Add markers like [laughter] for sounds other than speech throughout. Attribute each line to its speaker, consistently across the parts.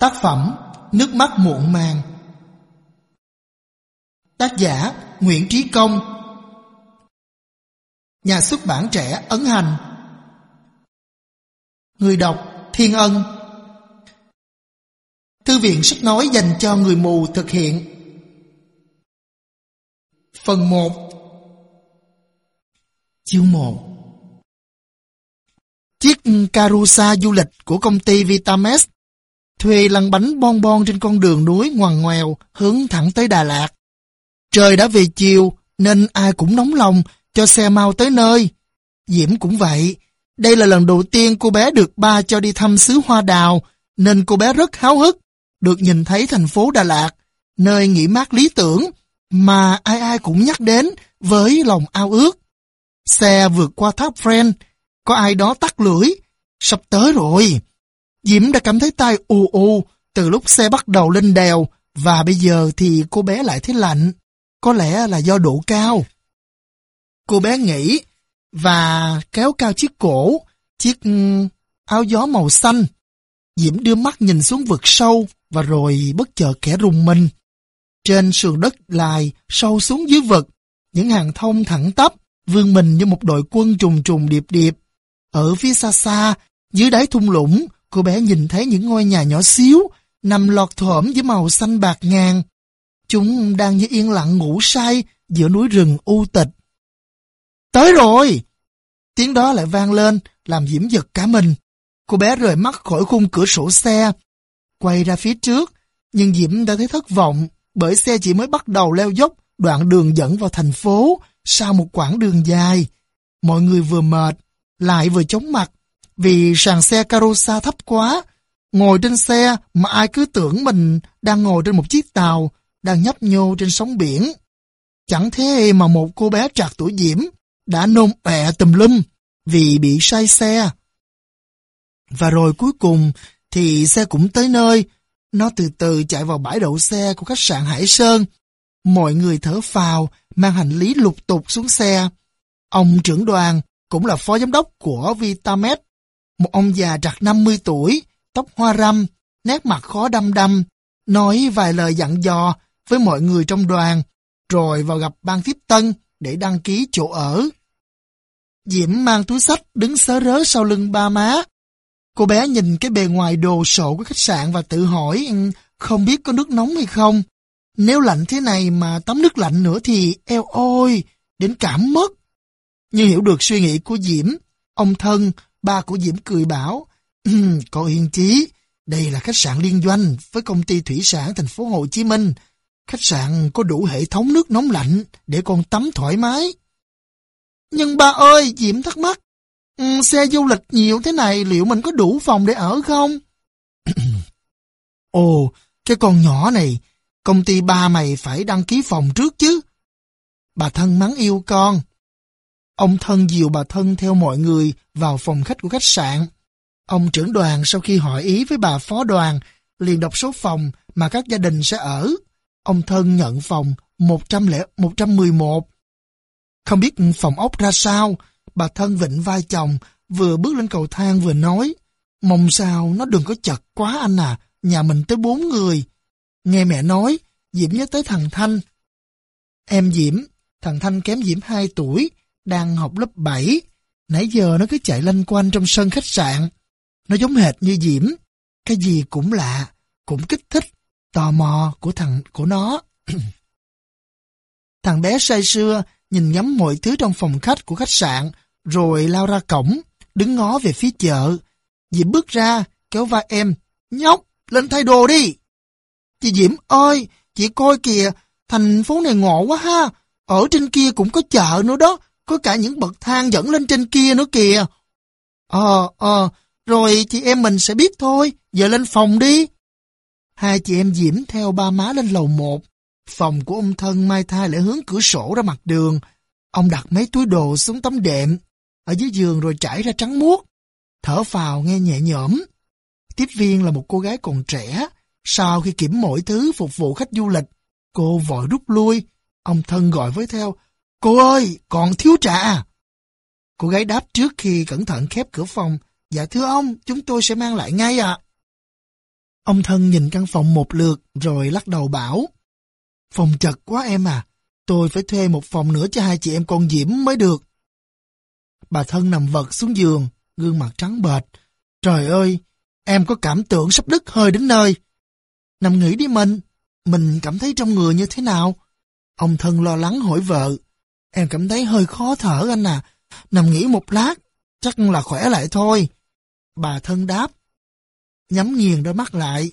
Speaker 1: Tác phẩm Nước mắt muộn màng. Tác giả Nguyễn Trí Công. Nhà xuất bản trẻ Ấn Hành. Người đọc Thiên Ân. Thư viện sách nói dành cho người mù thực hiện. Phần 1 Chương 1 Chiếc carusa du lịch của công ty Vitamex thuê lăn bánh bon bon trên con đường núi ngoằn ngoèo hướng thẳng tới Đà Lạt. Trời đã về chiều nên ai cũng nóng lòng cho xe mau tới nơi. Diễm cũng vậy. Đây là lần đầu tiên cô bé được ba cho đi thăm xứ hoa đào nên cô bé rất háo hức được nhìn thấy thành phố Đà Lạt, nơi nghỉ mát lý tưởng mà ai ai cũng nhắc đến với lòng ao ước. Xe vượt qua tháp Friend, có ai đó tắt lưỡi, sắp tới rồi. Diễm đã cảm thấy tay u u từ lúc xe bắt đầu lên đèo và bây giờ thì cô bé lại thấy lạnh. Có lẽ là do độ cao. Cô bé nghĩ và kéo cao chiếc cổ, chiếc ừ, áo gió màu xanh. Diễm đưa mắt nhìn xuống vực sâu và rồi bất chợt kẻ rùng mình. Trên sườn đất lại sâu xuống dưới vực, những hàng thông thẳng tắp vươn mình như một đội quân trùng trùng điệp điệp. Ở phía xa xa, dưới đáy thung lũng, cô bé nhìn thấy những ngôi nhà nhỏ xíu, nằm lọt thởm với màu xanh bạc ngàn. Chúng đang như yên lặng ngủ say giữa núi rừng u tịch. Tới rồi! Tiếng đó lại vang lên, làm Diễm giật cả mình. Cô bé rời mắt khỏi khung cửa sổ xe, quay ra phía trước, nhưng Diễm đã thấy thất vọng bởi xe chỉ mới bắt đầu leo dốc đoạn đường dẫn vào thành phố sau một quãng đường dài. Mọi người vừa mệt, lại vừa chóng mặt, vì sàn xe carosa thấp quá. Ngồi trên xe mà ai cứ tưởng mình đang ngồi trên một chiếc tàu, đang nhấp nhô trên sóng biển. Chẳng thế mà một cô bé trạc tuổi Diễm đã nôn ẹ tùm lum vì bị say xe. Và rồi cuối cùng thì xe cũng tới nơi. Nó từ từ chạy vào bãi đậu xe của khách sạn Hải Sơn. Mọi người thở phào, mang hành lý lục tục xuống xe. Ông trưởng đoàn cũng là phó giám đốc của Vitamed một ông già trạc 50 tuổi, tóc hoa râm, nét mặt khó đăm đăm, nói vài lời dặn dò với mọi người trong đoàn, rồi vào gặp ban tiếp tân để đăng ký chỗ ở. Diễm mang túi sách đứng sớ rớ sau lưng ba má. Cô bé nhìn cái bề ngoài đồ sộ của khách sạn và tự hỏi ừ, không biết có nước nóng hay không. Nếu lạnh thế này mà tắm nước lạnh nữa thì eo ôi, đến cảm mất. Như hiểu được suy nghĩ của Diễm, ông thân Ba của Diễm cười bảo, Cậu Hiền Chí, đây là khách sạn liên doanh với công ty thủy sản thành phố Hồ Chí Minh. Khách sạn có đủ hệ thống nước nóng lạnh để con tắm thoải mái. Nhưng ba ơi, Diễm thắc mắc, xe du lịch nhiều thế này liệu mình có đủ phòng để ở không? [clears throat] Ồ, cái con nhỏ này, công ty ba mày phải đăng ký phòng trước chứ. Bà thân mắng yêu con, Ông thân dìu bà thân theo mọi người vào phòng khách của khách sạn. Ông trưởng đoàn sau khi hỏi ý với bà phó đoàn, liền đọc số phòng mà các gia đình sẽ ở. Ông thân nhận phòng 100 111. Không biết phòng ốc ra sao, bà thân vịnh vai chồng, vừa bước lên cầu thang vừa nói, mong sao nó đừng có chật quá anh à, nhà mình tới bốn người. Nghe mẹ nói, Diễm nhớ tới thằng Thanh. Em Diễm, thằng Thanh kém Diễm 2 tuổi, đang học lớp 7. Nãy giờ nó cứ chạy lanh quanh trong sân khách sạn. Nó giống hệt như Diễm. Cái gì cũng lạ, cũng kích thích, tò mò của thằng của nó. [clears throat] thằng bé say sưa nhìn ngắm mọi thứ trong phòng khách của khách sạn, rồi lao ra cổng, đứng ngó về phía chợ. Diễm bước ra, kéo vai em. Nhóc, lên thay đồ đi. Chị Diễm ơi, chị coi kìa, thành phố này ngộ quá ha. Ở trên kia cũng có chợ nữa đó, có cả những bậc thang dẫn lên trên kia nữa kìa. Ờ, ờ, rồi chị em mình sẽ biết thôi, giờ lên phòng đi. Hai chị em Diễm theo ba má lên lầu một. Phòng của ông thân Mai Thai lại hướng cửa sổ ra mặt đường. Ông đặt mấy túi đồ xuống tấm đệm, ở dưới giường rồi trải ra trắng muốt. Thở phào nghe nhẹ nhõm. Tiếp viên là một cô gái còn trẻ. Sau khi kiểm mọi thứ phục vụ khách du lịch, cô vội rút lui. Ông thân gọi với theo, Cô ơi, còn thiếu trà? À? Cô gái đáp trước khi cẩn thận khép cửa phòng. Dạ thưa ông, chúng tôi sẽ mang lại ngay ạ. Ông thân nhìn căn phòng một lượt rồi lắc đầu bảo. Phòng chật quá em à, tôi phải thuê một phòng nữa cho hai chị em con Diễm mới được. Bà thân nằm vật xuống giường, gương mặt trắng bệch. Trời ơi, em có cảm tưởng sắp đứt hơi đến nơi. Nằm nghĩ đi mình, mình cảm thấy trong người như thế nào? Ông thân lo lắng hỏi vợ. Em cảm thấy hơi khó thở anh à, nằm nghỉ một lát, chắc là khỏe lại thôi. Bà thân đáp. Nhắm nghiền đôi mắt lại,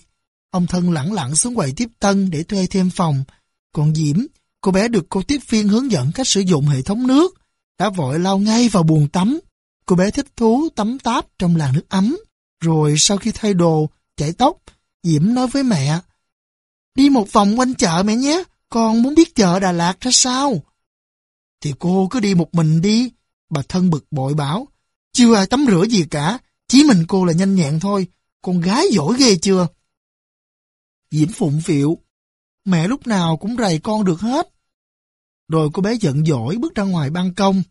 Speaker 1: ông thân lẳng lặng xuống quầy tiếp tân để thuê thêm phòng. Còn Diễm, cô bé được cô tiếp viên hướng dẫn cách sử dụng hệ thống nước, đã vội lao ngay vào buồng tắm. Cô bé thích thú tắm táp trong làn nước ấm. Rồi sau khi thay đồ, chải tóc, Diễm nói với mẹ, Đi một vòng quanh chợ mẹ nhé, con muốn biết chợ Đà Lạt ra sao. Thì cô cứ đi một mình đi, bà thân bực bội bảo. Chưa ai tắm rửa gì cả, chỉ mình cô là nhanh nhẹn thôi, con gái giỏi ghê chưa? Diễm phụng phịu, mẹ lúc nào cũng rầy con được hết. Rồi cô bé giận dỗi bước ra ngoài ban công,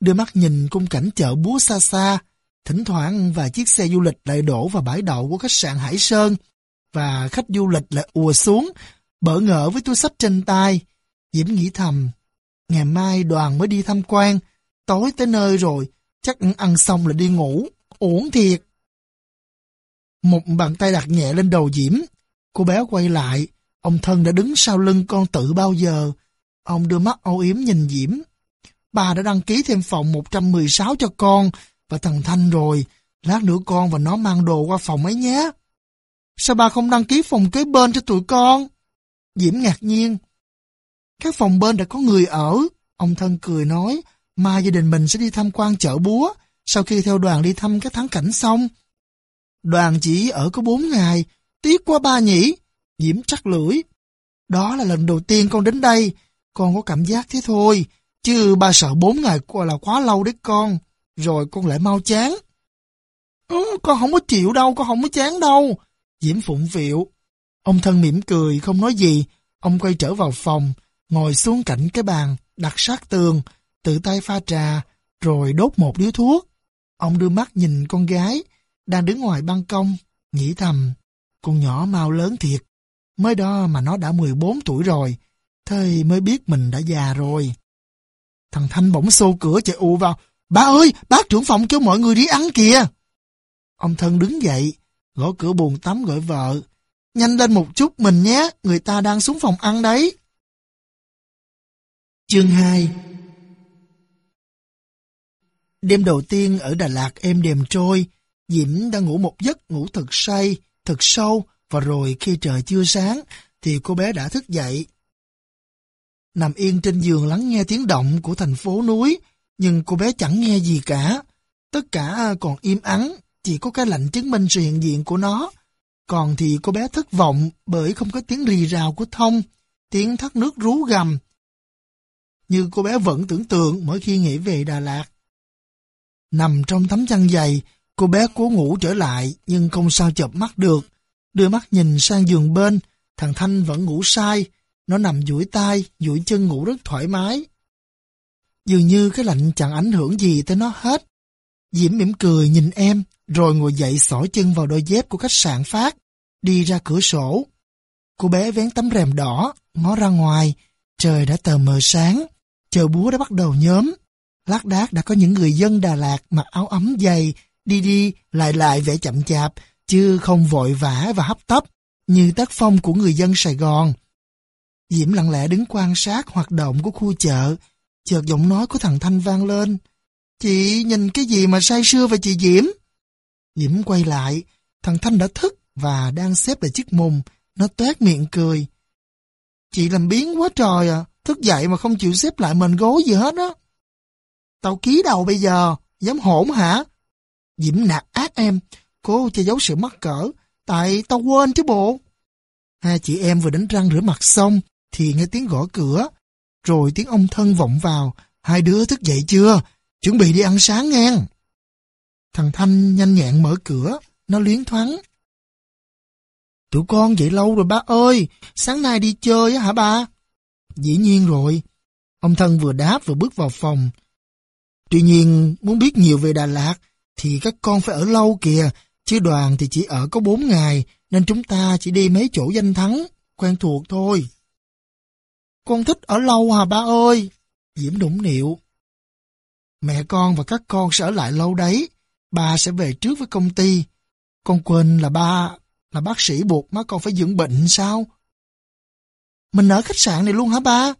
Speaker 1: đưa mắt nhìn cung cảnh chợ búa xa xa, thỉnh thoảng vài chiếc xe du lịch lại đổ vào bãi đậu của khách sạn Hải Sơn, và khách du lịch lại ùa xuống, bỡ ngỡ với túi sách trên tay. Diễm nghĩ thầm, ngày mai đoàn mới đi tham quan, tối tới nơi rồi, chắc ăn xong là đi ngủ, uổng thiệt. Một bàn tay đặt nhẹ lên đầu Diễm, cô bé quay lại, ông thân đã đứng sau lưng con tự bao giờ. Ông đưa mắt âu yếm nhìn Diễm. Bà đã đăng ký thêm phòng 116 cho con và thằng Thanh rồi, lát nữa con và nó mang đồ qua phòng ấy nhé. Sao bà không đăng ký phòng kế bên cho tụi con? Diễm ngạc nhiên. Các phòng bên đã có người ở. Ông thân cười nói, mai gia đình mình sẽ đi tham quan chợ búa, sau khi theo đoàn đi thăm các thắng cảnh xong. Đoàn chỉ ở có bốn ngày, tiếc quá ba nhỉ. Diễm chắc lưỡi. Đó là lần đầu tiên con đến đây, con có cảm giác thế thôi, chứ ba sợ bốn ngày là quá lâu đấy con, rồi con lại mau chán. Ừ, con không có chịu đâu, con không có chán đâu. Diễm phụng phịu. Ông thân mỉm cười, không nói gì. Ông quay trở vào phòng, ngồi xuống cạnh cái bàn, đặt sát tường, tự tay pha trà, rồi đốt một điếu thuốc. Ông đưa mắt nhìn con gái, đang đứng ngoài ban công, nghĩ thầm, con nhỏ mau lớn thiệt. Mới đó mà nó đã 14 tuổi rồi, thế mới biết mình đã già rồi. Thằng Thanh bỗng xô cửa chạy ù vào, Ba ơi, bác trưởng phòng kêu mọi người đi ăn kìa. Ông thân đứng dậy, gõ cửa buồn tắm gọi vợ. Nhanh lên một chút mình nhé, người ta đang xuống phòng ăn đấy. Chương 2 Đêm đầu tiên ở Đà Lạt êm đềm trôi, Diễm đang ngủ một giấc ngủ thật say, thật sâu, và rồi khi trời chưa sáng, thì cô bé đã thức dậy. Nằm yên trên giường lắng nghe tiếng động của thành phố núi, nhưng cô bé chẳng nghe gì cả. Tất cả còn im ắng, chỉ có cái lạnh chứng minh sự hiện diện của nó. Còn thì cô bé thất vọng bởi không có tiếng rì rào của thông, tiếng thắt nước rú gầm. Như cô bé vẫn tưởng tượng mỗi khi nghĩ về Đà Lạt. Nằm trong tấm chăn dày, cô bé cố ngủ trở lại nhưng không sao chợp mắt được. Đưa mắt nhìn sang giường bên, thằng Thanh vẫn ngủ sai. Nó nằm duỗi tay, duỗi chân ngủ rất thoải mái. Dường như cái lạnh chẳng ảnh hưởng gì tới nó hết. Diễm mỉm cười nhìn em, rồi ngồi dậy xỏ chân vào đôi dép của khách sạn phát, đi ra cửa sổ. Cô bé vén tấm rèm đỏ, ngó ra ngoài, trời đã tờ mờ sáng, chợ búa đã bắt đầu nhóm. Lát đác đã có những người dân Đà Lạt mặc áo ấm dày, đi đi, lại lại vẻ chậm chạp, chứ không vội vã và hấp tấp, như tác phong của người dân Sài Gòn. Diễm lặng lẽ đứng quan sát hoạt động của khu chợ, chợt giọng nói của thằng Thanh vang lên. Chị nhìn cái gì mà say sưa vậy chị Diễm? Diễm quay lại, thằng Thanh đã thức và đang xếp lại chiếc mùng, nó tuét miệng cười. Chị làm biến quá trời à, thức dậy mà không chịu xếp lại mền gối gì hết á. Tao ký đầu bây giờ, dám hỗn hả? Diễm nạt ác em, cố che giấu sự mắc cỡ, tại tao quên chứ bộ. Hai chị em vừa đánh răng rửa mặt xong, thì nghe tiếng gõ cửa, rồi tiếng ông thân vọng vào, hai đứa thức dậy chưa? Chuẩn bị đi ăn sáng ngang. Thằng Thanh nhanh nhẹn mở cửa, nó liến thoáng. Tụi con dậy lâu rồi ba ơi, sáng nay đi chơi á hả ba? Dĩ nhiên rồi. Ông Thân vừa đáp vừa bước vào phòng. Tuy nhiên, muốn biết nhiều về Đà Lạt, thì các con phải ở lâu kìa, Chứ đoàn thì chỉ ở có bốn ngày, nên chúng ta chỉ đi mấy chỗ danh thắng, quen thuộc thôi. Con thích ở lâu hả ba ơi? Diễm đủng niệu Mẹ con và các con sẽ ở lại lâu đấy. Ba sẽ về trước với công ty. Con quên là ba là bác sĩ buộc má con phải dưỡng bệnh sao? Mình ở khách sạn này luôn hả ba?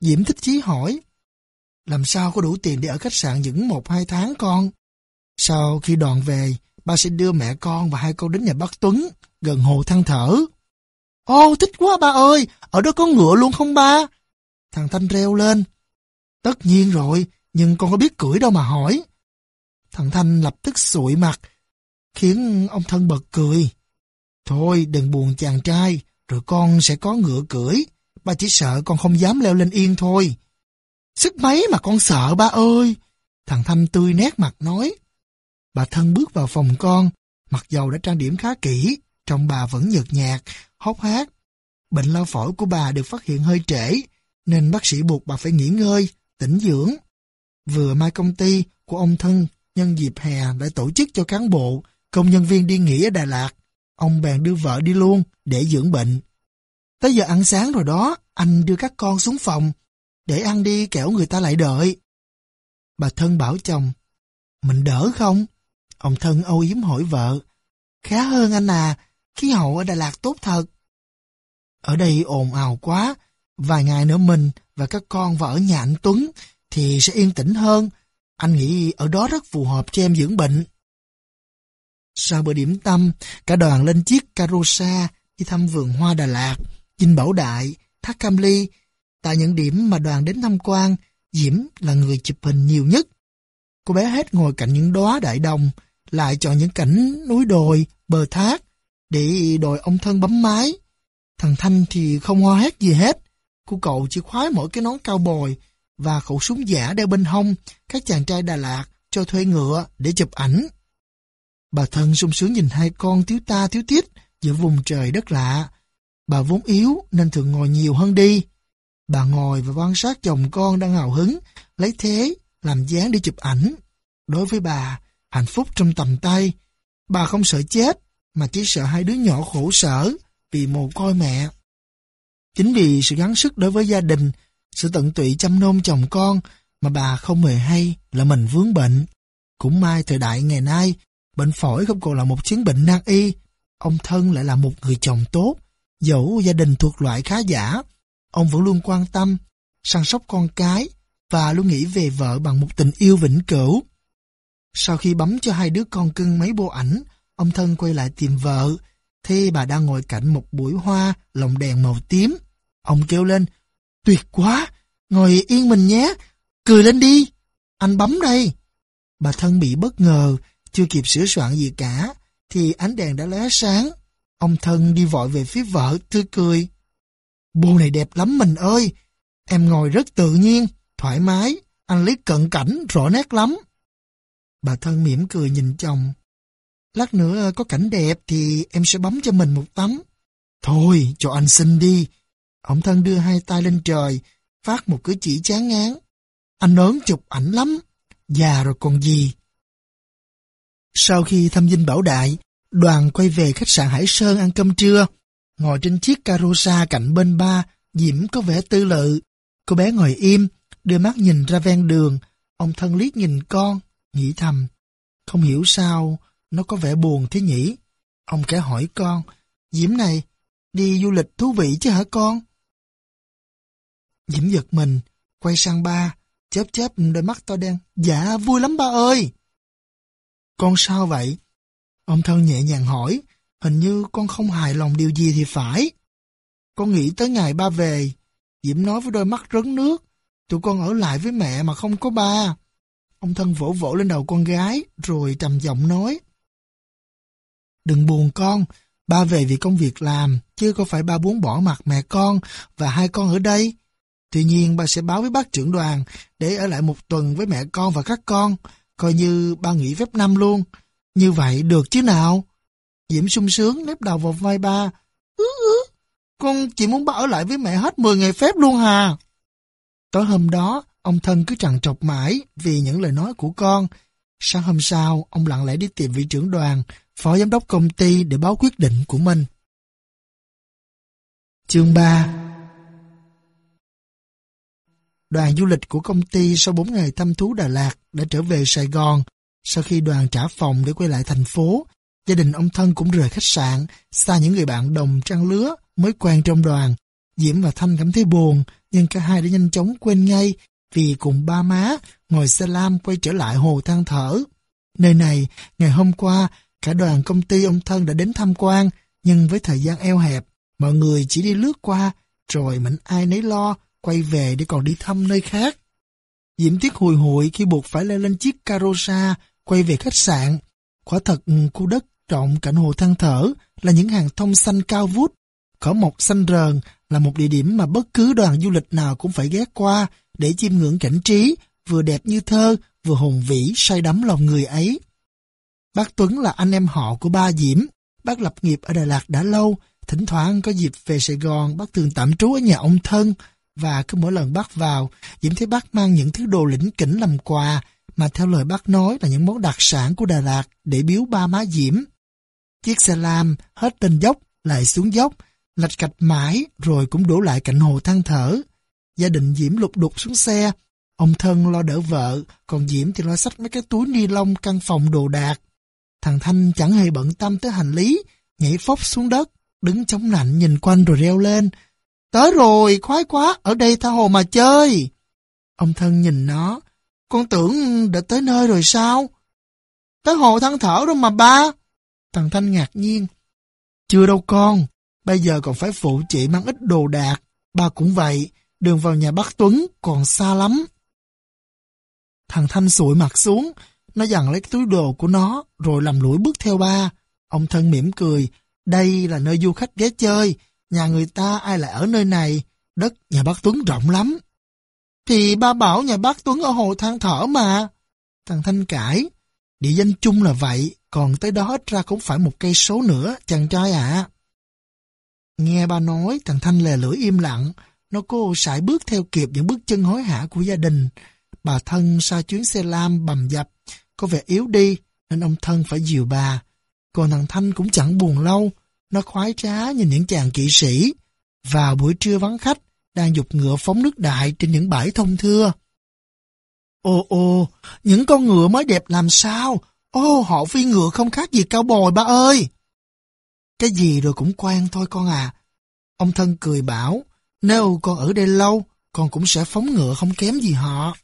Speaker 1: Diễm thích chí hỏi. Làm sao có đủ tiền để ở khách sạn những một hai tháng con? Sau khi đoàn về, ba sẽ đưa mẹ con và hai con đến nhà bác Tuấn, gần hồ Thăng thở. Ô, thích quá ba ơi, ở đó có ngựa luôn không ba? Thằng Thanh reo lên. Tất nhiên rồi, nhưng con có biết cưỡi đâu mà hỏi. Thằng Thanh lập tức sụi mặt, khiến ông thân bật cười. Thôi đừng buồn chàng trai, rồi con sẽ có ngựa cưỡi. Ba chỉ sợ con không dám leo lên yên thôi. Sức mấy mà con sợ ba ơi. Thằng Thanh tươi nét mặt nói. Bà thân bước vào phòng con, mặc dầu đã trang điểm khá kỹ, trong bà vẫn nhợt nhạt, hốc hác. Bệnh lao phổi của bà được phát hiện hơi trễ, nên bác sĩ buộc bà phải nghỉ ngơi, tĩnh dưỡng. Vừa mai công ty của ông thân nhân dịp hè đã tổ chức cho cán bộ, công nhân viên đi nghỉ ở Đà Lạt. Ông bèn đưa vợ đi luôn để dưỡng bệnh. Tới giờ ăn sáng rồi đó, anh đưa các con xuống phòng, để ăn đi kẻo người ta lại đợi. Bà thân bảo chồng, mình đỡ không? Ông thân âu yếm hỏi vợ, khá hơn anh à, khí hậu ở Đà Lạt tốt thật. Ở đây ồn ào quá, vài ngày nữa mình và các con vào ở nhà anh Tuấn thì sẽ yên tĩnh hơn. Anh nghĩ ở đó rất phù hợp cho em dưỡng bệnh. Sau bữa điểm tâm, cả đoàn lên chiếc Carosa đi thăm vườn hoa Đà Lạt, Dinh Bảo Đại, Thác Cam Ly. Tại những điểm mà đoàn đến tham quan, Diễm là người chụp hình nhiều nhất. Cô bé hết ngồi cạnh những đóa đại đồng, lại chọn những cảnh núi đồi, bờ thác, để đòi ông thân bấm mái. Thằng Thanh thì không hoa hét gì hết. Cô cậu chỉ khoái mỗi cái nón cao bồi và khẩu súng giả đeo bên hông các chàng trai Đà Lạt cho thuê ngựa để chụp ảnh. Bà thân sung sướng nhìn hai con thiếu ta thiếu tiết giữa vùng trời đất lạ. Bà vốn yếu nên thường ngồi nhiều hơn đi. Bà ngồi và quan sát chồng con đang hào hứng, lấy thế làm dáng để chụp ảnh. Đối với bà, hạnh phúc trong tầm tay. Bà không sợ chết, mà chỉ sợ hai đứa nhỏ khổ sở vì mồ côi mẹ. Chính vì sự gắng sức đối với gia đình, sự tận tụy chăm nom chồng con mà bà không hề hay là mình vướng bệnh. Cũng may thời đại ngày nay, bệnh phổi không còn là một chứng bệnh nan y. Ông thân lại là một người chồng tốt, dẫu gia đình thuộc loại khá giả. Ông vẫn luôn quan tâm, săn sóc con cái và luôn nghĩ về vợ bằng một tình yêu vĩnh cửu. Sau khi bấm cho hai đứa con cưng mấy bộ ảnh, ông thân quay lại tìm vợ, thì bà đang ngồi cạnh một bụi hoa lồng đèn màu tím. Ông kêu lên, tuyệt quá, ngồi yên mình nhé, cười lên đi, anh bấm đây. Bà thân bị bất ngờ, chưa kịp sửa soạn gì cả, thì ánh đèn đã lóe sáng. Ông thân đi vội về phía vợ, tươi cười. bộ này đẹp lắm mình ơi, em ngồi rất tự nhiên, thoải mái, anh lấy cận cảnh rõ nét lắm. Bà thân mỉm cười nhìn chồng. Lát nữa có cảnh đẹp thì em sẽ bấm cho mình một tấm. Thôi, cho anh xin đi. Ông thân đưa hai tay lên trời, phát một cử chỉ chán ngán. Anh ớn chụp ảnh lắm, già rồi còn gì. Sau khi thăm dinh bảo đại, đoàn quay về khách sạn Hải Sơn ăn cơm trưa. Ngồi trên chiếc carosa cạnh bên ba, Diễm có vẻ tư lự. Cô bé ngồi im, đưa mắt nhìn ra ven đường. Ông thân liếc nhìn con, nghĩ thầm. Không hiểu sao, nó có vẻ buồn thế nhỉ? Ông kẻ hỏi con, Diễm này, đi du lịch thú vị chứ hả con? Diễm giật mình, quay sang ba, chớp chớp đôi mắt to đen. Dạ, vui lắm ba ơi! Con sao vậy? Ông thân nhẹ nhàng hỏi, hình như con không hài lòng điều gì thì phải. Con nghĩ tới ngày ba về, Diễm nói với đôi mắt rấn nước, tụi con ở lại với mẹ mà không có ba. Ông thân vỗ vỗ lên đầu con gái, rồi trầm giọng nói. Đừng buồn con, ba về vì công việc làm, chứ có phải ba muốn bỏ mặt mẹ con và hai con ở đây. Tuy nhiên ba sẽ báo với bác trưởng đoàn để ở lại một tuần với mẹ con và các con, coi như ba nghỉ phép năm luôn. Như vậy được chứ nào? Diễm sung sướng nếp đầu vào vai ba. Ừ, ừ, con chỉ muốn ba ở lại với mẹ hết 10 ngày phép luôn hà. Tối hôm đó, ông thân cứ trằn trọc mãi vì những lời nói của con. Sáng hôm sau, ông lặng lẽ đi tìm vị trưởng đoàn phó giám đốc công ty để báo quyết định của mình. Chương 3 Đoàn du lịch của công ty sau 4 ngày thăm thú Đà Lạt đã trở về Sài Gòn. Sau khi đoàn trả phòng để quay lại thành phố, gia đình ông Thân cũng rời khách sạn, xa những người bạn đồng trang lứa mới quen trong đoàn. Diễm và Thanh cảm thấy buồn, nhưng cả hai đã nhanh chóng quên ngay vì cùng ba má ngồi xe lam quay trở lại hồ than thở. Nơi này, ngày hôm qua, cả đoàn công ty ông Thân đã đến tham quan, nhưng với thời gian eo hẹp, mọi người chỉ đi lướt qua, rồi mình ai nấy lo, quay về để còn đi thăm nơi khác. Diễm Tuyết hồi hội khi buộc phải leo lên chiếc carosa, quay về khách sạn. Quả thật ừ, khu đất rộng cạnh hồ than thở là những hàng thông xanh cao vút. Cỏ mọc xanh rờn là một địa điểm mà bất cứ đoàn du lịch nào cũng phải ghé qua để chiêm ngưỡng cảnh trí, vừa đẹp như thơ, vừa hùng vĩ say đắm lòng người ấy. Bác Tuấn là anh em họ của ba Diễm. Bác lập nghiệp ở Đà Lạt đã lâu, thỉnh thoảng có dịp về Sài Gòn, bác thường tạm trú ở nhà ông thân, và cứ mỗi lần bác vào, Diễm thấy bác mang những thứ đồ lĩnh kỉnh làm quà, mà theo lời bác nói là những món đặc sản của Đà Lạt để biếu ba má Diễm. Chiếc xe lam hết lên dốc, lại xuống dốc, lạch cạch mãi rồi cũng đổ lại cạnh hồ than thở. Gia đình Diễm lục đục xuống xe, ông thân lo đỡ vợ, còn Diễm thì lo xách mấy cái túi ni lông căn phòng đồ đạc. Thằng Thanh chẳng hề bận tâm tới hành lý, nhảy phóc xuống đất, đứng chống lạnh nhìn quanh rồi reo lên. Tới rồi, khoái quá, ở đây tha hồ mà chơi. Ông thân nhìn nó, con tưởng đã tới nơi rồi sao? Tới hồ than thở rồi mà ba. Thằng Thanh ngạc nhiên. Chưa đâu con, bây giờ còn phải phụ chị mang ít đồ đạc. Ba cũng vậy, đường vào nhà bác Tuấn còn xa lắm. Thằng Thanh sụi mặt xuống, nó dằn lấy túi đồ của nó, rồi làm lũi bước theo ba. Ông thân mỉm cười, đây là nơi du khách ghé chơi, nhà người ta ai lại ở nơi này, đất nhà bác Tuấn rộng lắm. Thì ba bảo nhà bác Tuấn ở hồ than thở mà. Thằng Thanh cãi, địa danh chung là vậy, còn tới đó ít ra cũng phải một cây số nữa, chàng trai ạ. Nghe ba nói, thằng Thanh lè lưỡi im lặng, nó cố sải bước theo kịp những bước chân hối hả của gia đình. Bà thân xa chuyến xe lam bầm dập, có vẻ yếu đi, nên ông thân phải dìu bà. Còn thằng Thanh cũng chẳng buồn lâu, nó khoái trá nhìn những chàng kỵ sĩ. Vào buổi trưa vắng khách, đang dục ngựa phóng nước đại trên những bãi thông thưa. ô ô những con ngựa mới đẹp làm sao? Ô, họ phi ngựa không khác gì cao bồi ba ơi! Cái gì rồi cũng quen thôi con à. Ông thân cười bảo, nếu con ở đây lâu, con cũng sẽ phóng ngựa không kém gì họ.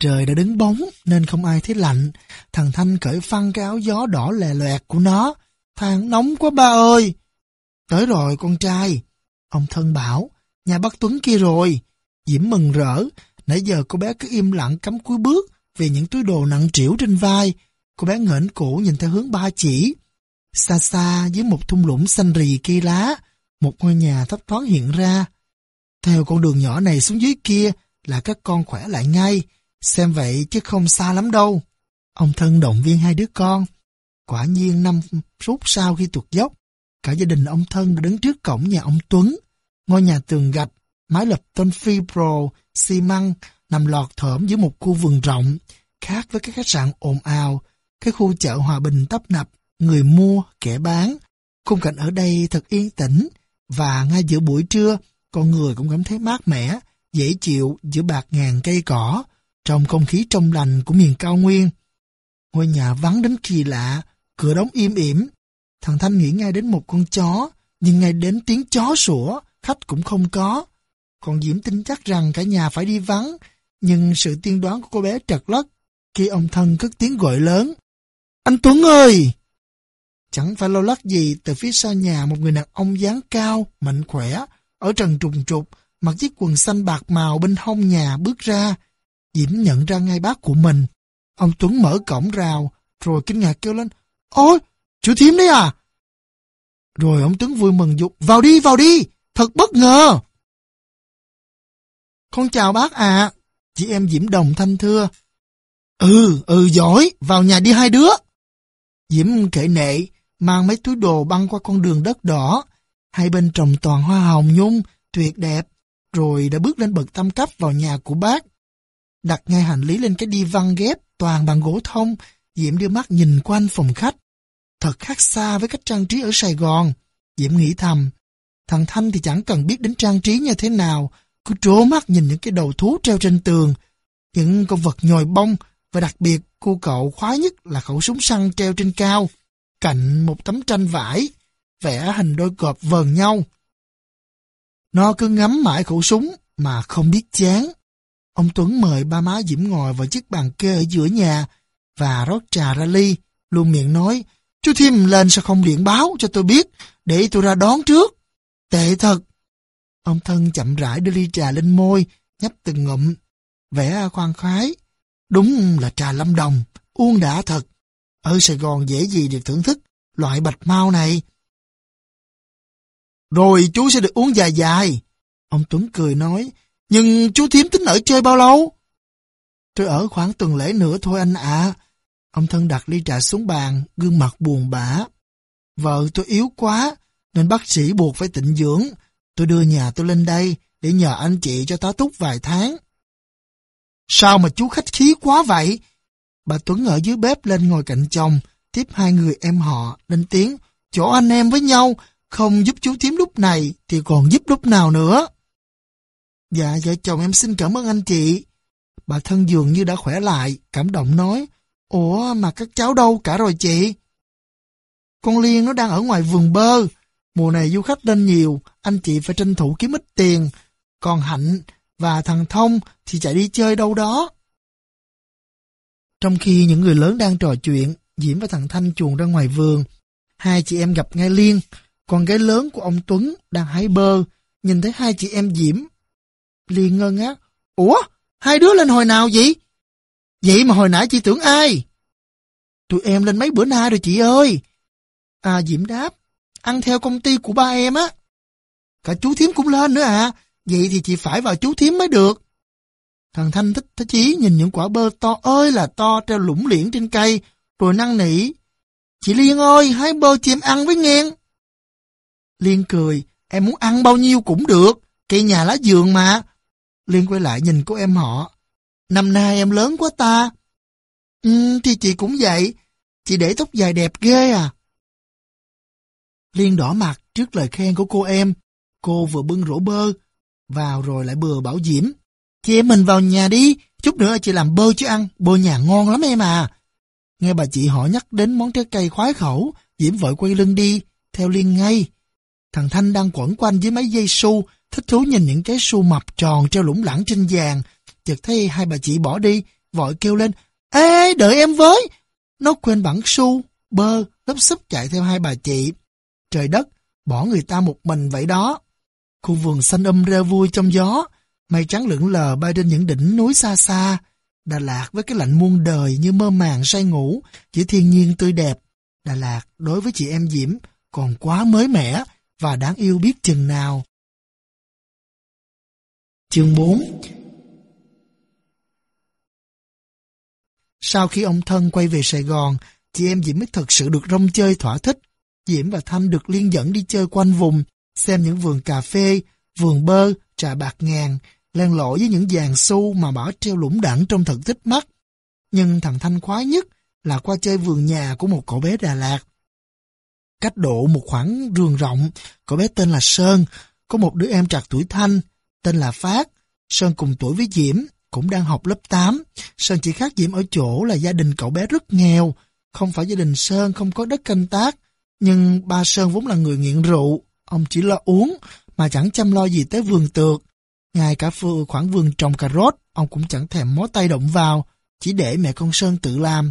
Speaker 1: Trời đã đứng bóng nên không ai thấy lạnh. Thằng Thanh cởi phăng cái áo gió đỏ lè loẹt của nó thang nóng quá ba ơi! Tới rồi con trai. Ông thân bảo, nhà bác Tuấn kia rồi. Diễm mừng rỡ, nãy giờ cô bé cứ im lặng cắm cúi bước vì những túi đồ nặng trĩu trên vai. Cô bé ngẩng cổ nhìn theo hướng ba chỉ. Xa xa dưới một thung lũng xanh rì cây lá, một ngôi nhà thấp thoáng hiện ra. Theo con đường nhỏ này xuống dưới kia là các con khỏe lại ngay, xem vậy chứ không xa lắm đâu. Ông thân động viên hai đứa con. Quả nhiên năm phút sau khi tuột dốc, cả gia đình ông thân đã đứng trước cổng nhà ông Tuấn. Ngôi nhà tường gạch, mái lập tôn fibro, xi măng, nằm lọt thởm dưới một khu vườn rộng, khác với các khách sạn ồn ào, cái khu chợ hòa bình tấp nập, người mua, kẻ bán. Khung cảnh ở đây thật yên tĩnh, và ngay giữa buổi trưa, con người cũng cảm thấy mát mẻ, dễ chịu giữa bạc ngàn cây cỏ, trong không khí trong lành của miền cao nguyên. Ngôi nhà vắng đến kỳ lạ, cửa đóng im ỉm. Thằng Thanh nghĩ ngay đến một con chó, nhưng ngay đến tiếng chó sủa, khách cũng không có. Còn Diễm tin chắc rằng cả nhà phải đi vắng, nhưng sự tiên đoán của cô bé trật lất khi ông thân cất tiếng gọi lớn. Anh Tuấn ơi! Chẳng phải lâu lắc gì, từ phía sau nhà một người đàn ông dáng cao, mạnh khỏe, ở trần trùng trục, mặc chiếc quần xanh bạc màu bên hông nhà bước ra. Diễm nhận ra ngay bác của mình. Ông Tuấn mở cổng rào, rồi kinh ngạc kêu lên, Ôi, chú thím đấy à? Rồi ông Tuấn vui mừng dục, vào đi, vào đi, thật bất ngờ. Con chào bác ạ. Chị em Diễm Đồng thanh thưa. Ừ, ừ giỏi, vào nhà đi hai đứa. Diễm kể nệ, mang mấy túi đồ băng qua con đường đất đỏ. Hai bên trồng toàn hoa hồng nhung, tuyệt đẹp. Rồi đã bước lên bậc tam cấp vào nhà của bác. Đặt ngay hành lý lên cái đi văn ghép toàn bằng gỗ thông, Diễm đưa mắt nhìn quanh phòng khách. Thật khác xa với cách trang trí ở Sài Gòn. Diễm nghĩ thầm, thằng Thanh thì chẳng cần biết đến trang trí như thế nào, cứ trố mắt nhìn những cái đầu thú treo trên tường, những con vật nhồi bông và đặc biệt cô cậu khoái nhất là khẩu súng săn treo trên cao, cạnh một tấm tranh vải, vẽ hình đôi cọp vờn nhau. Nó cứ ngắm mãi khẩu súng mà không biết chán. Ông Tuấn mời ba má Diễm ngồi vào chiếc bàn kê ở giữa nhà và rót trà ra ly, luôn miệng nói, chú Thiêm lên sao không điện báo cho tôi biết, để tôi ra đón trước. Tệ thật. Ông thân chậm rãi đưa ly trà lên môi, nhấp từng ngụm, vẻ khoan khoái. Đúng là trà lâm đồng, uống đã thật. Ở Sài Gòn dễ gì được thưởng thức loại bạch mau này. Rồi chú sẽ được uống dài dài. Ông Tuấn cười nói, nhưng chú Thiếm tính ở chơi bao lâu? Tôi ở khoảng tuần lễ nữa thôi anh ạ. Ông thân đặt ly trà xuống bàn, gương mặt buồn bã. Vợ tôi yếu quá, nên bác sĩ buộc phải tịnh dưỡng. Tôi đưa nhà tôi lên đây để nhờ anh chị cho tá túc vài tháng. Sao mà chú khách khí quá vậy? Bà Tuấn ở dưới bếp lên ngồi cạnh chồng, tiếp hai người em họ, lên tiếng, chỗ anh em với nhau, không giúp chú thím lúc này thì còn giúp lúc nào nữa. Dạ, vợ chồng em xin cảm ơn anh chị. Bà thân dường như đã khỏe lại, cảm động nói, Ủa mà các cháu đâu cả rồi chị? Con Liên nó đang ở ngoài vườn bơ. Mùa này du khách lên nhiều, anh chị phải tranh thủ kiếm ít tiền. Còn Hạnh và thằng Thông thì chạy đi chơi đâu đó. Trong khi những người lớn đang trò chuyện, Diễm và thằng Thanh chuồn ra ngoài vườn. Hai chị em gặp ngay Liên, con gái lớn của ông Tuấn đang hái bơ, nhìn thấy hai chị em Diễm. Liên ngơ ngác, Ủa, hai đứa lên hồi nào vậy? Vậy mà hồi nãy chị tưởng ai? Tụi em lên mấy bữa nay rồi chị ơi. À Diễm đáp, ăn theo công ty của ba em á. Cả chú thím cũng lên nữa à, vậy thì chị phải vào chú thím mới được. Thằng Thanh thích thế chí nhìn những quả bơ to ơi là to treo lủng liễn trên cây, rồi năn nỉ. Chị Liên ơi, hái bơ chị em ăn với nghe. Liên cười, em muốn ăn bao nhiêu cũng được, cây nhà lá giường mà. Liên quay lại nhìn cô em họ. Năm nay em lớn quá ta. Ừ, thì chị cũng vậy. Chị để tóc dài đẹp ghê à. Liên đỏ mặt trước lời khen của cô em. Cô vừa bưng rổ bơ, vào rồi lại bừa bảo Diễm. Chị em mình vào nhà đi, chút nữa chị làm bơ chứ ăn, bơ nhà ngon lắm em à. Nghe bà chị họ nhắc đến món trái cây khoái khẩu, Diễm vội quay lưng đi, theo Liên ngay. Thằng Thanh đang quẩn quanh với mấy dây su, thích thú nhìn những cái su mập tròn treo lủng lẳng trên vàng. Chợt thấy hai bà chị bỏ đi, vội kêu lên, Ê, đợi em với! Nó quên bẵng su, bơ, lấp xúp chạy theo hai bà chị. Trời đất, bỏ người ta một mình vậy đó. Khu vườn xanh âm rêu vui trong gió, mây trắng lững lờ bay trên những đỉnh núi xa xa. Đà Lạt với cái lạnh muôn đời như mơ màng say ngủ, chỉ thiên nhiên tươi đẹp. Đà Lạt đối với chị em Diễm còn quá mới mẻ và đáng yêu biết chừng nào. Chương 4 Sau khi ông thân quay về Sài Gòn, chị em Diễm mới thật sự được rong chơi thỏa thích. Diễm và Thanh được liên dẫn đi chơi quanh vùng, xem những vườn cà phê, vườn bơ, trà bạc ngàn, len lỏi với những dàn xu mà bỏ treo lủng đẳng trong thật thích mắt. Nhưng thằng Thanh khoái nhất là qua chơi vườn nhà của một cậu bé Đà Lạt. Cách độ một khoảng rường rộng, cậu bé tên là Sơn, có một đứa em trạc tuổi Thanh, tên là Phát. Sơn cùng tuổi với Diễm, cũng đang học lớp 8. Sơn chỉ khác Diễm ở chỗ là gia đình cậu bé rất nghèo, không phải gia đình Sơn không có đất canh tác, nhưng ba Sơn vốn là người nghiện rượu, ông chỉ lo uống mà chẳng chăm lo gì tới vườn tược. Ngay cả khoảng vườn trồng cà rốt, ông cũng chẳng thèm mó tay động vào, chỉ để mẹ con Sơn tự làm.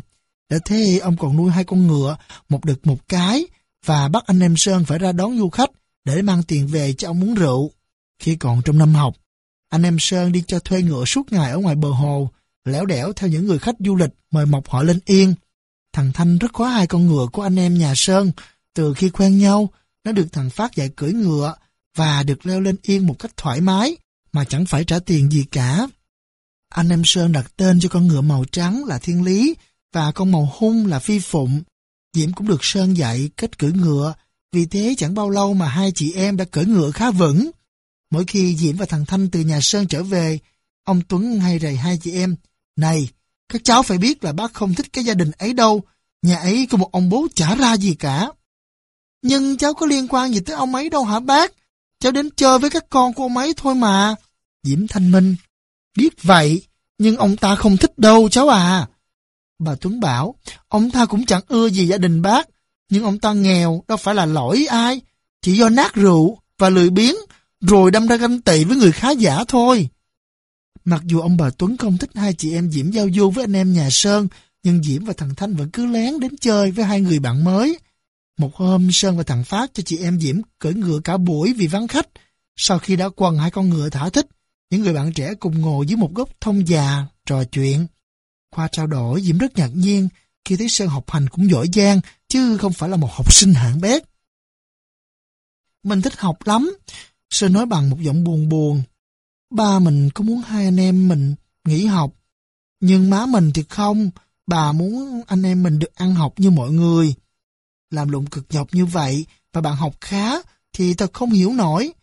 Speaker 1: Đã thế ông còn nuôi hai con ngựa, một đực một cái, và bắt anh em Sơn phải ra đón du khách để mang tiền về cho ông uống rượu. Khi còn trong năm học, anh em Sơn đi cho thuê ngựa suốt ngày ở ngoài bờ hồ, lẻo đẻo theo những người khách du lịch mời mọc họ lên yên. Thằng Thanh rất có hai con ngựa của anh em nhà Sơn. Từ khi quen nhau, nó được thằng Phát dạy cưỡi ngựa và được leo lên yên một cách thoải mái mà chẳng phải trả tiền gì cả. Anh em Sơn đặt tên cho con ngựa màu trắng là Thiên Lý và con màu hung là Phi Phụng. Diễm cũng được Sơn dạy cách cưỡi ngựa, vì thế chẳng bao lâu mà hai chị em đã cưỡi ngựa khá vững. Mỗi khi Diễm và thằng Thanh từ nhà Sơn trở về, ông Tuấn hay rầy hai chị em, Này, Các cháu phải biết là bác không thích cái gia đình ấy đâu. Nhà ấy có một ông bố chả ra gì cả. Nhưng cháu có liên quan gì tới ông ấy đâu hả bác? Cháu đến chơi với các con của ông ấy thôi mà. Diễm Thanh Minh. Biết vậy, nhưng ông ta không thích đâu cháu à. Bà Tuấn bảo, ông ta cũng chẳng ưa gì gia đình bác. Nhưng ông ta nghèo, đâu phải là lỗi ai. Chỉ do nát rượu và lười biếng, rồi đâm ra ganh tị với người khá giả thôi. Mặc dù ông bà Tuấn không thích hai chị em Diễm giao du với anh em nhà Sơn, nhưng Diễm và thằng Thanh vẫn cứ lén đến chơi với hai người bạn mới. Một hôm Sơn và thằng Phát cho chị em Diễm cưỡi ngựa cả buổi vì vắng khách. Sau khi đã quần hai con ngựa thả thích, những người bạn trẻ cùng ngồi dưới một gốc thông già, trò chuyện. Khoa trao đổi Diễm rất ngạc nhiên khi thấy Sơn học hành cũng giỏi giang, chứ không phải là một học sinh hạng bét. Mình thích học lắm. Sơn nói bằng một giọng buồn buồn. Ba mình có muốn hai anh em mình nghỉ học. Nhưng má mình thì không. Bà muốn anh em mình được ăn học như mọi người. Làm lụng cực nhọc như vậy và bạn học khá thì thật không hiểu nổi.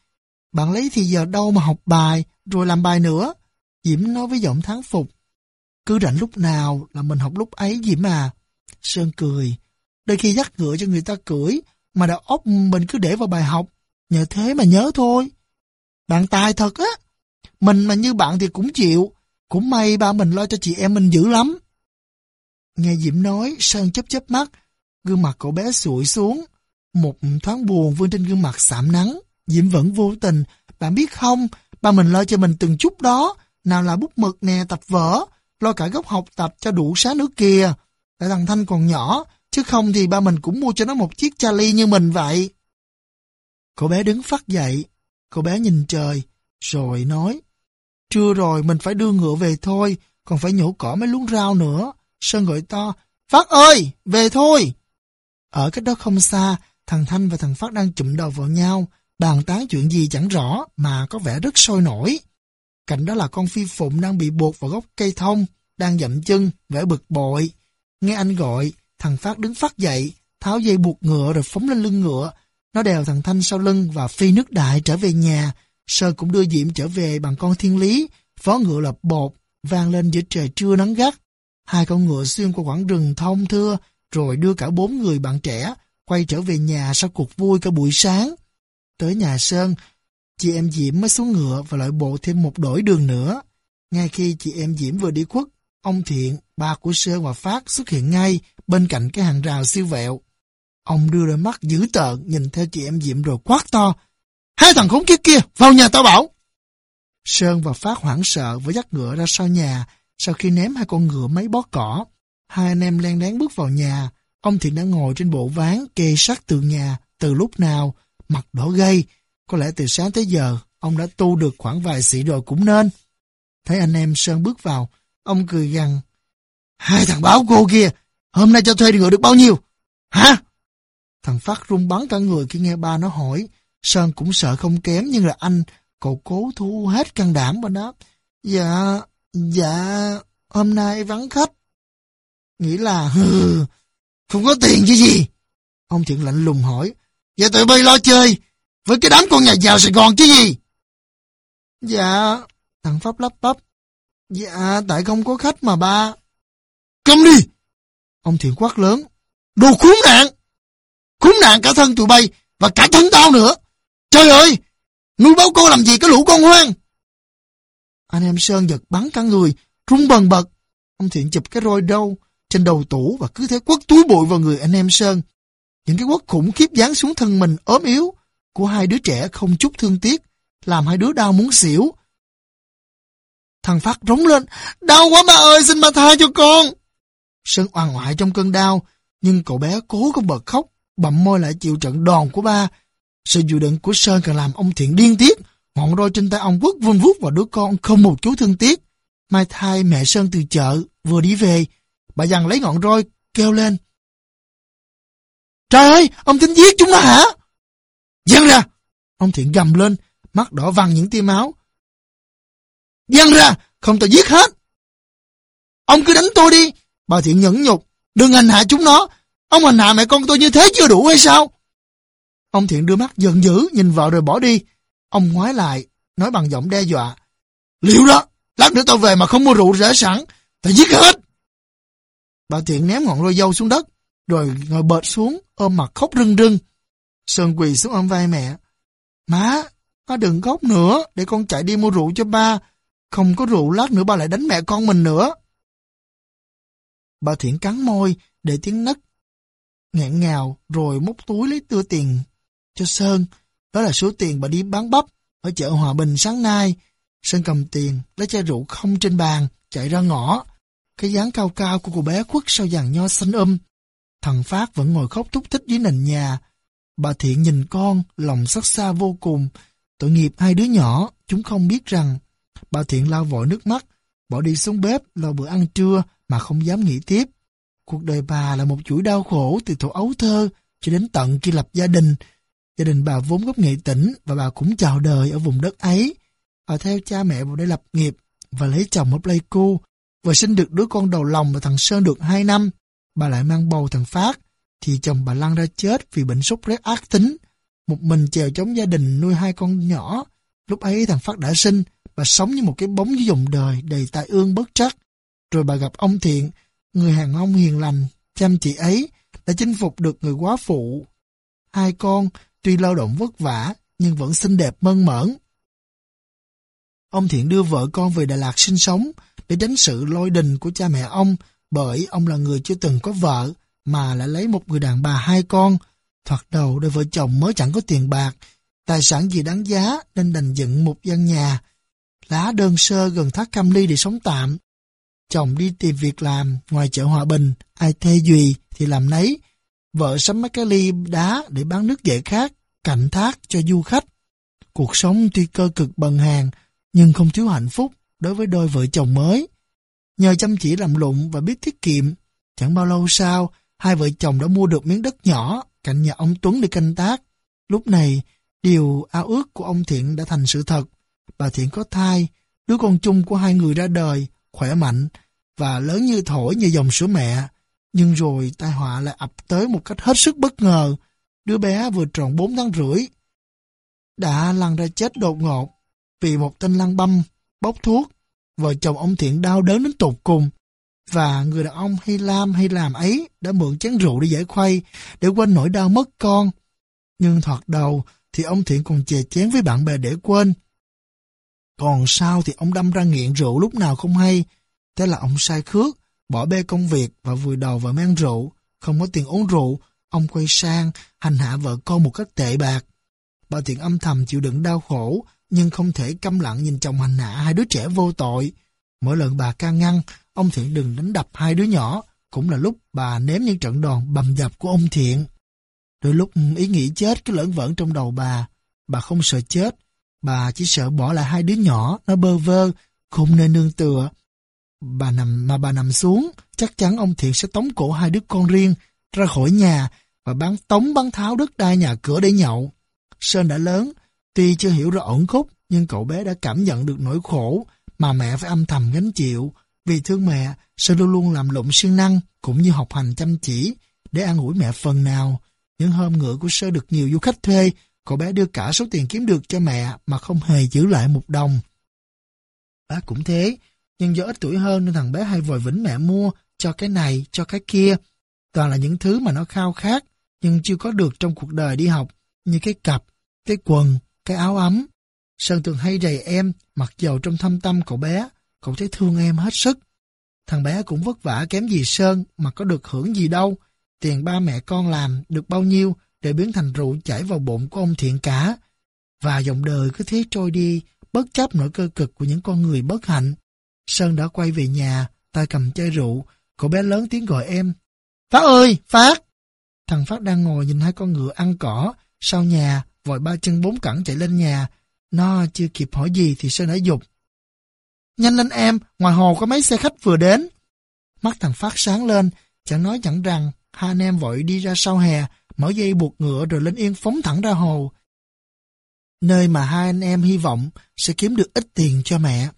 Speaker 1: Bạn lấy thì giờ đâu mà học bài, rồi làm bài nữa. Diễm nói với giọng tháng phục. Cứ rảnh lúc nào là mình học lúc ấy, Diễm à. Sơn cười. Đôi khi dắt ngựa cho người ta cưỡi mà đầu óc mình cứ để vào bài học. Nhờ thế mà nhớ thôi. Bạn tài thật á. Mình mà như bạn thì cũng chịu. Cũng may ba mình lo cho chị em mình dữ lắm. Nghe Diễm nói, Sơn chấp chấp mắt. Gương mặt cậu bé sụi xuống. Một thoáng buồn vươn trên gương mặt sạm nắng. Diễm vẫn vô tình. Bạn biết không, ba mình lo cho mình từng chút đó. Nào là bút mực nè, tập vở. Lo cả gốc học tập cho đủ sáng nữa kìa. Tại thằng Thanh còn nhỏ. Chứ không thì ba mình cũng mua cho nó một chiếc Charlie như mình vậy. Cậu bé đứng phát dậy. Cậu bé nhìn trời. Rồi nói. Trưa rồi mình phải đưa ngựa về thôi. Còn phải nhổ cỏ mấy luống rau nữa. Sơn gọi to. Phát ơi! Về thôi! Ở cách đó không xa, thằng Thanh và thằng Phát đang chụm đầu vào nhau, bàn tán chuyện gì chẳng rõ mà có vẻ rất sôi nổi. Cạnh đó là con phi phụng đang bị buộc vào gốc cây thông, đang dậm chân, vẻ bực bội. Nghe anh gọi, thằng Phát đứng phát dậy, tháo dây buộc ngựa rồi phóng lên lưng ngựa. Nó đèo thằng Thanh sau lưng và phi nước đại trở về nhà. sơn cũng đưa Diệm trở về bằng con thiên lý, phó ngựa lập bột, vang lên giữa trời trưa nắng gắt. Hai con ngựa xuyên qua quãng rừng thông thưa, rồi đưa cả bốn người bạn trẻ quay trở về nhà sau cuộc vui cả buổi sáng. Tới nhà Sơn, chị em Diễm mới xuống ngựa và lại bộ thêm một đổi đường nữa. Ngay khi chị em Diễm vừa đi khuất, ông Thiện, ba của Sơn và Phát xuất hiện ngay bên cạnh cái hàng rào siêu vẹo. Ông đưa đôi mắt dữ tợn nhìn theo chị em diệm rồi quát to. Hai thằng khốn kiếp kia, vào nhà tao bảo! Sơn và Phát hoảng sợ với dắt ngựa ra sau nhà, sau khi ném hai con ngựa mấy bó cỏ. Hai anh em len lén bước vào nhà, ông Thiện đã ngồi trên bộ ván kê sát tường nhà từ lúc nào, mặt đỏ gay. Có lẽ từ sáng tới giờ, ông đã tu được khoảng vài sĩ rồi cũng nên. Thấy anh em Sơn bước vào, ông cười gằn. Hai thằng báo cô kia, hôm nay cho thuê ngựa được bao nhiêu? Hả? Thằng Phát run bắn cả người khi nghe ba nó hỏi. Sơn cũng sợ không kém nhưng là anh, cậu cố thu hết can đảm bên đó. Dạ, dạ, hôm nay vắng khách. Nghĩ là, hừ, không có tiền chứ gì. Ông Thiện lạnh lùng hỏi, Vậy tụi bay lo chơi, với cái đám con nhà giàu Sài Gòn chứ gì? Dạ, thằng Pháp lắp bắp. Dạ, tại không có khách mà ba. Câm đi! Ông Thiện quát lớn. Đồ khốn nạn! Khốn nạn cả thân tụi bay và cả thân tao nữa. Trời ơi! Nuôi báo cô làm gì cái lũ con hoang? Anh em Sơn giật bắn cả người, rung bần bật. Ông Thiện chụp cái roi đâu trên đầu tủ và cứ thế quất túi bụi vào người anh em Sơn. Những cái quất khủng khiếp dán xuống thân mình ốm yếu của hai đứa trẻ không chút thương tiếc, làm hai đứa đau muốn xỉu. Thằng Phát rống lên, đau quá ba ơi, xin ba tha cho con. Sơn oan ngoại trong cơn đau, nhưng cậu bé cố không bật khóc, bậm môi lại chịu trận đòn của ba. Sự dự định của Sơn càng làm ông Thiện điên tiết, ngọn roi trên tay ông quất vun vút vào đứa con không một chú thương tiếc. Mai thai mẹ Sơn từ chợ, vừa đi về, bà dằn lấy ngọn roi, kêu lên. Trời ơi, ông tính giết chúng nó hả? Dăng ra! Ông Thiện gầm lên, mắt đỏ vàng những tia máu. Dăng ra, không tao giết hết. Ông cứ đánh tôi đi. Bà Thiện nhẫn nhục, đừng hành hạ chúng nó. Ông hành hạ mẹ con tôi như thế chưa đủ hay sao? Ông Thiện đưa mắt giận dữ, nhìn vợ rồi bỏ đi. Ông ngoái lại, nói bằng giọng đe dọa. Liệu đó, lát nữa tao về mà không mua rượu rễ sẵn, tao giết hết. Bà Thiện ném ngọn roi dâu xuống đất, rồi ngồi bệt xuống, ôm mặt khóc rưng rưng. Sơn quỳ xuống ôm vai mẹ. Má, má đừng khóc nữa, để con chạy đi mua rượu cho ba. Không có rượu lát nữa ba lại đánh mẹ con mình nữa. Bà Thiện cắn môi, để tiếng nấc. Ngẹn ngào, rồi móc túi lấy đưa tiền cho Sơn. Đó là số tiền bà đi bán bắp ở chợ Hòa Bình sáng nay. Sơn cầm tiền, lấy chai rượu không trên bàn, chạy ra ngõ. Cái dáng cao cao của cô bé khuất sau dàn nho xanh um. Thằng Phát vẫn ngồi khóc thúc thích dưới nền nhà. Bà Thiện nhìn con, lòng xót xa vô cùng. Tội nghiệp hai đứa nhỏ, chúng không biết rằng. Bà Thiện lau vội nước mắt, bỏ đi xuống bếp lo bữa ăn trưa mà không dám nghĩ tiếp. Cuộc đời bà là một chuỗi đau khổ từ thuở ấu thơ cho đến tận khi lập gia đình. Gia đình bà vốn gốc nghệ tỉnh và bà cũng chào đời ở vùng đất ấy. Bà theo cha mẹ vào đây lập nghiệp và lấy chồng ở Pleiku và sinh được đứa con đầu lòng và thằng Sơn được 2 năm. Bà lại mang bầu thằng Phát thì chồng bà lăn ra chết vì bệnh sốt rét ác tính. Một mình chèo chống gia đình nuôi hai con nhỏ. Lúc ấy thằng Phát đã sinh, bà sống như một cái bóng dưới dòng đời đầy tai ương bất trắc. Rồi bà gặp ông Thiện, người hàng ông hiền lành, chăm chị ấy, đã chinh phục được người quá phụ. Hai con, tuy lao động vất vả, nhưng vẫn xinh đẹp mơn mởn. Ông Thiện đưa vợ con về Đà Lạt sinh sống để tránh sự lôi đình của cha mẹ ông bởi ông là người chưa từng có vợ mà lại lấy một người đàn bà hai con. Thoạt đầu đôi vợ chồng mới chẳng có tiền bạc, tài sản gì đáng giá nên đành dựng một gian nhà. Lá đơn sơ gần thác Cam Ly để sống tạm. Chồng đi tìm việc làm ngoài chợ Hòa Bình, ai thê duy thì làm nấy. Vợ sắm mấy cái ly đá để bán nước dễ khát, cạnh thác cho du khách. Cuộc sống tuy cơ cực bần hàng, nhưng không thiếu hạnh phúc đối với đôi vợ chồng mới. Nhờ chăm chỉ làm lụng và biết tiết kiệm, chẳng bao lâu sau, hai vợ chồng đã mua được miếng đất nhỏ cạnh nhà ông Tuấn để canh tác. Lúc này, điều ao ước của ông Thiện đã thành sự thật. Bà Thiện có thai, đứa con chung của hai người ra đời, khỏe mạnh và lớn như thổi như dòng sữa mẹ. Nhưng rồi tai họa lại ập tới một cách hết sức bất ngờ. Đứa bé vừa tròn 4 tháng rưỡi đã lăn ra chết đột ngột vì một tên lăng băm bốc thuốc. Vợ chồng ông Thiện đau đớn đến tột cùng. Và người đàn ông hay lam hay làm ấy đã mượn chén rượu để giải khuây, để quên nỗi đau mất con. Nhưng thoạt đầu thì ông Thiện còn chè chén với bạn bè để quên. Còn sau thì ông đâm ra nghiện rượu lúc nào không hay. Thế là ông sai khước, bỏ bê công việc và vùi đầu vào men rượu. Không có tiền uống rượu, ông quay sang, hành hạ vợ con một cách tệ bạc. Bà Thiện âm thầm chịu đựng đau khổ, nhưng không thể câm lặng nhìn chồng hành hạ hai đứa trẻ vô tội. Mỗi lần bà can ngăn, ông Thiện đừng đánh đập hai đứa nhỏ, cũng là lúc bà ném những trận đòn bầm dập của ông Thiện. Đôi lúc ý nghĩ chết cứ lẫn vẫn trong đầu bà, bà không sợ chết, bà chỉ sợ bỏ lại hai đứa nhỏ, nó bơ vơ, không nên nương tựa. Bà nằm mà bà nằm xuống, chắc chắn ông Thiện sẽ tống cổ hai đứa con riêng ra khỏi nhà và bán tống bán tháo đất đai nhà cửa để nhậu. Sơn đã lớn, tuy chưa hiểu rõ ẩn khúc, nhưng cậu bé đã cảm nhận được nỗi khổ mà mẹ phải âm thầm gánh chịu. Vì thương mẹ, Sơn luôn luôn làm lụng siêng năng cũng như học hành chăm chỉ để an ủi mẹ phần nào. Những hôm ngựa của Sơn được nhiều du khách thuê, cậu bé đưa cả số tiền kiếm được cho mẹ mà không hề giữ lại một đồng. Bác cũng thế, nhưng do ít tuổi hơn nên thằng bé hay vội vĩnh mẹ mua cho cái này, cho cái kia. Toàn là những thứ mà nó khao khát, nhưng chưa có được trong cuộc đời đi học, như cái cặp, cái quần, cái áo ấm. Sơn thường hay rầy em, mặc dầu trong thâm tâm cậu bé, cậu thấy thương em hết sức. Thằng bé cũng vất vả kém gì Sơn mà có được hưởng gì đâu. Tiền ba mẹ con làm được bao nhiêu để biến thành rượu chảy vào bụng của ông thiện cả. Và dòng đời cứ thế trôi đi, bất chấp nỗi cơ cực của những con người bất hạnh. Sơn đã quay về nhà, tay cầm chai rượu, cậu bé lớn tiếng gọi em. Phát ơi, Phát! Thằng Phát đang ngồi nhìn hai con ngựa ăn cỏ, sau nhà, vội ba chân bốn cẳng chạy lên nhà. Nó chưa kịp hỏi gì thì Sơn đã dục. Nhanh lên em, ngoài hồ có mấy xe khách vừa đến. Mắt thằng Phát sáng lên, chẳng nói chẳng rằng, hai anh em vội đi ra sau hè, mở dây buộc ngựa rồi lên yên phóng thẳng ra hồ. Nơi mà hai anh em hy vọng sẽ kiếm được ít tiền cho mẹ.